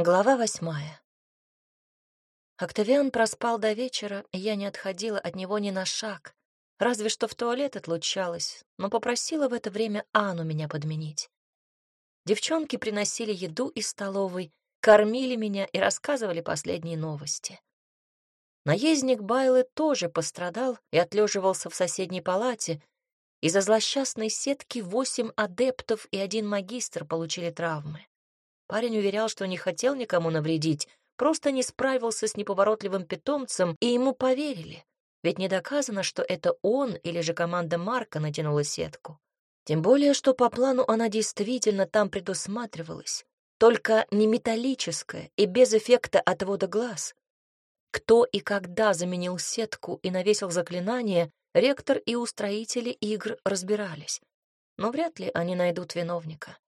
Глава восьмая. Октавиан проспал до вечера, и я не отходила от него ни на шаг, разве что в туалет отлучалась, но попросила в это время Анну меня подменить. Девчонки приносили еду из столовой, кормили меня и рассказывали последние новости. Наездник Байлы тоже пострадал и отлеживался в соседней палате. Из-за злосчастной сетки восемь адептов и один магистр получили травмы. Парень уверял, что не хотел никому навредить, просто не справился с неповоротливым питомцем, и ему поверили. Ведь не доказано, что это он или же команда Марка натянула сетку. Тем более, что по плану она действительно там предусматривалась, только не металлическая и без эффекта отвода глаз. Кто и когда заменил сетку и навесил заклинание, ректор и устроители игр разбирались. Но вряд ли они найдут виновника.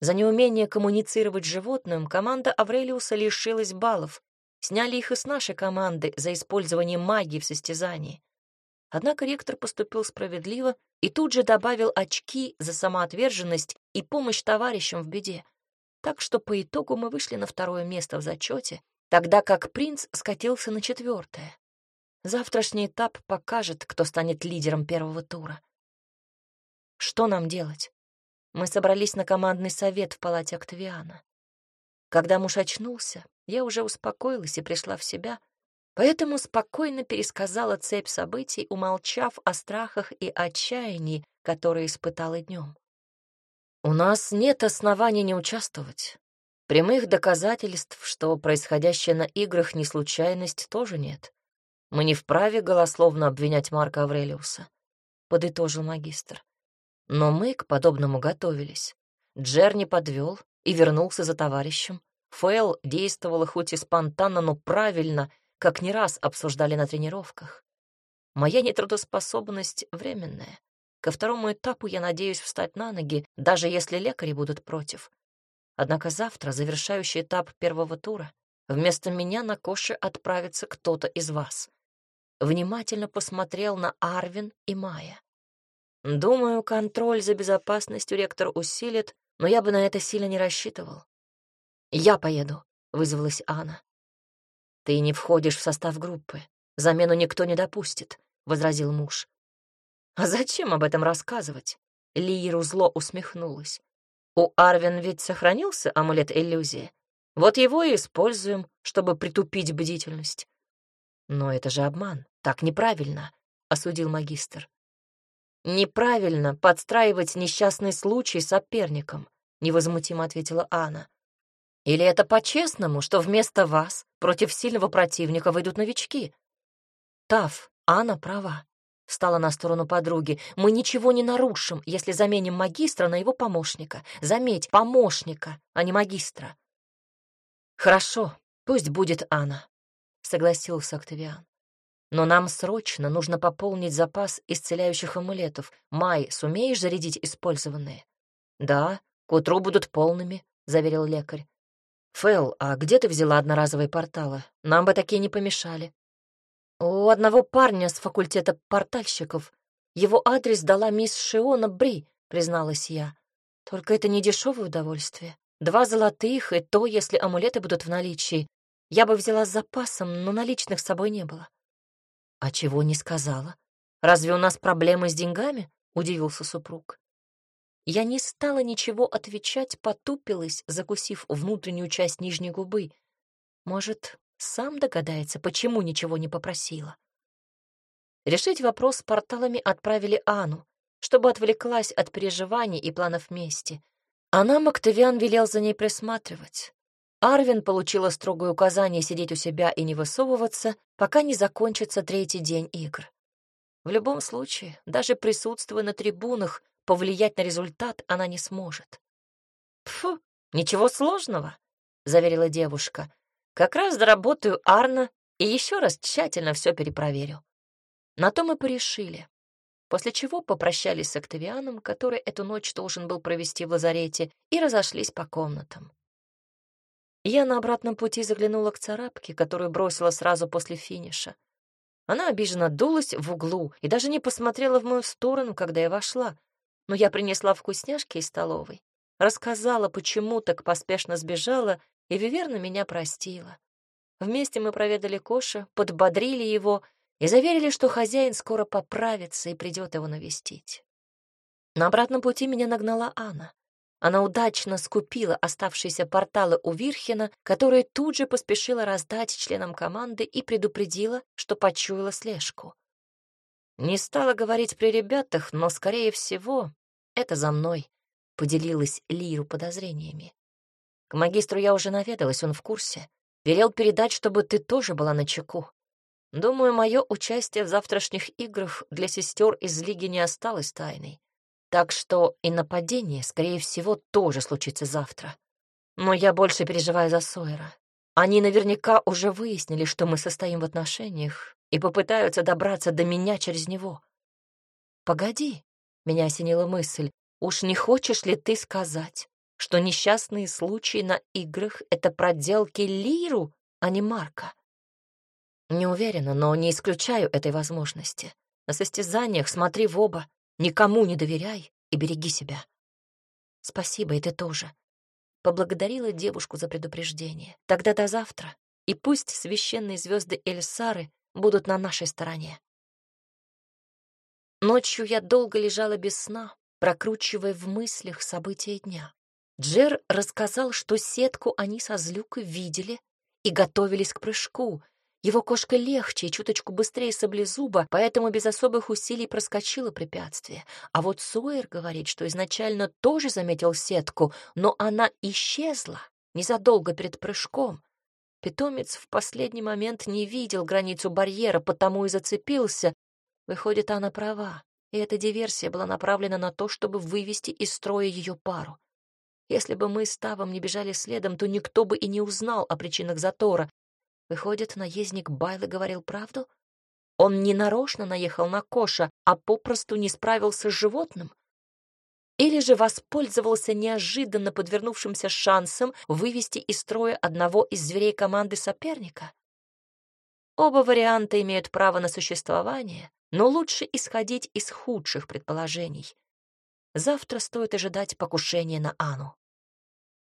За неумение коммуницировать с животным команда Аврелиуса лишилась баллов. Сняли их и с нашей команды за использование магии в состязании. Однако ректор поступил справедливо и тут же добавил очки за самоотверженность и помощь товарищам в беде. Так что по итогу мы вышли на второе место в зачете, тогда как принц скатился на четвертое. Завтрашний этап покажет, кто станет лидером первого тура. Что нам делать? Мы собрались на командный совет в палате Октавиана. Когда муж очнулся, я уже успокоилась и пришла в себя, поэтому спокойно пересказала цепь событий, умолчав о страхах и отчаянии, которые испытала днем. У нас нет оснований не участвовать. Прямых доказательств, что происходящее на играх не случайность, тоже нет. Мы не вправе голословно обвинять Марка Аврелиуса, — подытожил магистр. Но мы к подобному готовились. Джер не подвел и вернулся за товарищем. Фэл действовала хоть и спонтанно, но правильно, как не раз обсуждали на тренировках. Моя нетрудоспособность временная. Ко второму этапу я надеюсь встать на ноги, даже если лекари будут против. Однако завтра, завершающий этап первого тура, вместо меня на Коше отправится кто-то из вас. Внимательно посмотрел на Арвин и Майя. Думаю, контроль за безопасностью ректор усилит, но я бы на это сильно не рассчитывал. «Я поеду», — вызвалась Анна. «Ты не входишь в состав группы. Замену никто не допустит», — возразил муж. «А зачем об этом рассказывать?» Лиеру зло усмехнулась. «У Арвин ведь сохранился амулет иллюзии. Вот его и используем, чтобы притупить бдительность». «Но это же обман. Так неправильно», — осудил магистр. «Неправильно подстраивать несчастный случай соперником», — невозмутимо ответила Анна. «Или это по-честному, что вместо вас против сильного противника выйдут новички?» «Тав, Анна права», — встала на сторону подруги. «Мы ничего не нарушим, если заменим магистра на его помощника. Заметь, помощника, а не магистра». «Хорошо, пусть будет Анна», — согласился Октавиан. Но нам срочно нужно пополнить запас исцеляющих амулетов. Май, сумеешь зарядить использованные? Да, к утру будут полными, заверил лекарь. Фэл, а где ты взяла одноразовые порталы? Нам бы такие не помешали. У одного парня с факультета портальщиков. Его адрес дала мисс Шиона Бри, призналась я. Только это не дешевое удовольствие. Два золотых, и то, если амулеты будут в наличии. Я бы взяла с запасом, но наличных с собой не было. «А чего не сказала? Разве у нас проблемы с деньгами?» — удивился супруг. Я не стала ничего отвечать, потупилась, закусив внутреннюю часть нижней губы. Может, сам догадается, почему ничего не попросила. Решить вопрос с порталами отправили Анну, чтобы отвлеклась от переживаний и планов мести. А нам Октавиан велел за ней присматривать. Арвин получила строгое указание сидеть у себя и не высовываться, пока не закончится третий день игр. В любом случае, даже присутствуя на трибунах, повлиять на результат она не сможет. «Фу, ничего сложного», — заверила девушка. «Как раз доработаю Арна и еще раз тщательно все перепроверю». На то мы порешили. После чего попрощались с Октавианом, который эту ночь должен был провести в лазарете, и разошлись по комнатам. Я на обратном пути заглянула к царапке, которую бросила сразу после финиша. Она обиженно дулась в углу и даже не посмотрела в мою сторону, когда я вошла. Но я принесла вкусняшки из столовой, рассказала, почему так поспешно сбежала и Виверна меня простила. Вместе мы проведали Коша, подбодрили его и заверили, что хозяин скоро поправится и придет его навестить. На обратном пути меня нагнала Анна. Она удачно скупила оставшиеся порталы у Вирхена, которые тут же поспешила раздать членам команды и предупредила, что почуяла слежку. Не стала говорить при ребятах, но, скорее всего, это за мной, — поделилась Лиру подозрениями. К магистру я уже наведалась, он в курсе. Велел передать, чтобы ты тоже была на чеку. Думаю, мое участие в завтрашних играх для сестер из Лиги не осталось тайной. Так что и нападение, скорее всего, тоже случится завтра. Но я больше переживаю за Сойера. Они наверняка уже выяснили, что мы состоим в отношениях, и попытаются добраться до меня через него. «Погоди», — меня осенила мысль, «уж не хочешь ли ты сказать, что несчастные случаи на играх — это проделки Лиру, а не Марка?» Не уверена, но не исключаю этой возможности. На состязаниях смотри в оба, никому не доверяй и береги себя. Спасибо, и ты тоже. Поблагодарила девушку за предупреждение. Тогда до завтра, и пусть священные звезды Эльсары будут на нашей стороне. Ночью я долго лежала без сна, прокручивая в мыслях события дня. Джер рассказал, что сетку они со Злюкой видели и готовились к прыжку, его кошка легче и чуточку быстрее саблезуба, поэтому без особых усилий проскочила препятствие. А вот Сойер говорит, что изначально тоже заметил сетку, но она исчезла незадолго перед прыжком. Питомец в последний момент не видел границу барьера, потому и зацепился. Выходит, она права, и эта диверсия была направлена на то, чтобы вывести из строя ее пару. Если бы мы с Тавом не бежали следом, то никто бы и не узнал о причинах затора, Выходит, наездник Байлы говорил правду? Он не нарочно наехал на Коша, а попросту не справился с животным? Или же воспользовался неожиданно подвернувшимся шансом вывести из строя одного из зверей команды соперника? Оба варианта имеют право на существование, но лучше исходить из худших предположений. Завтра стоит ожидать покушения на Ану.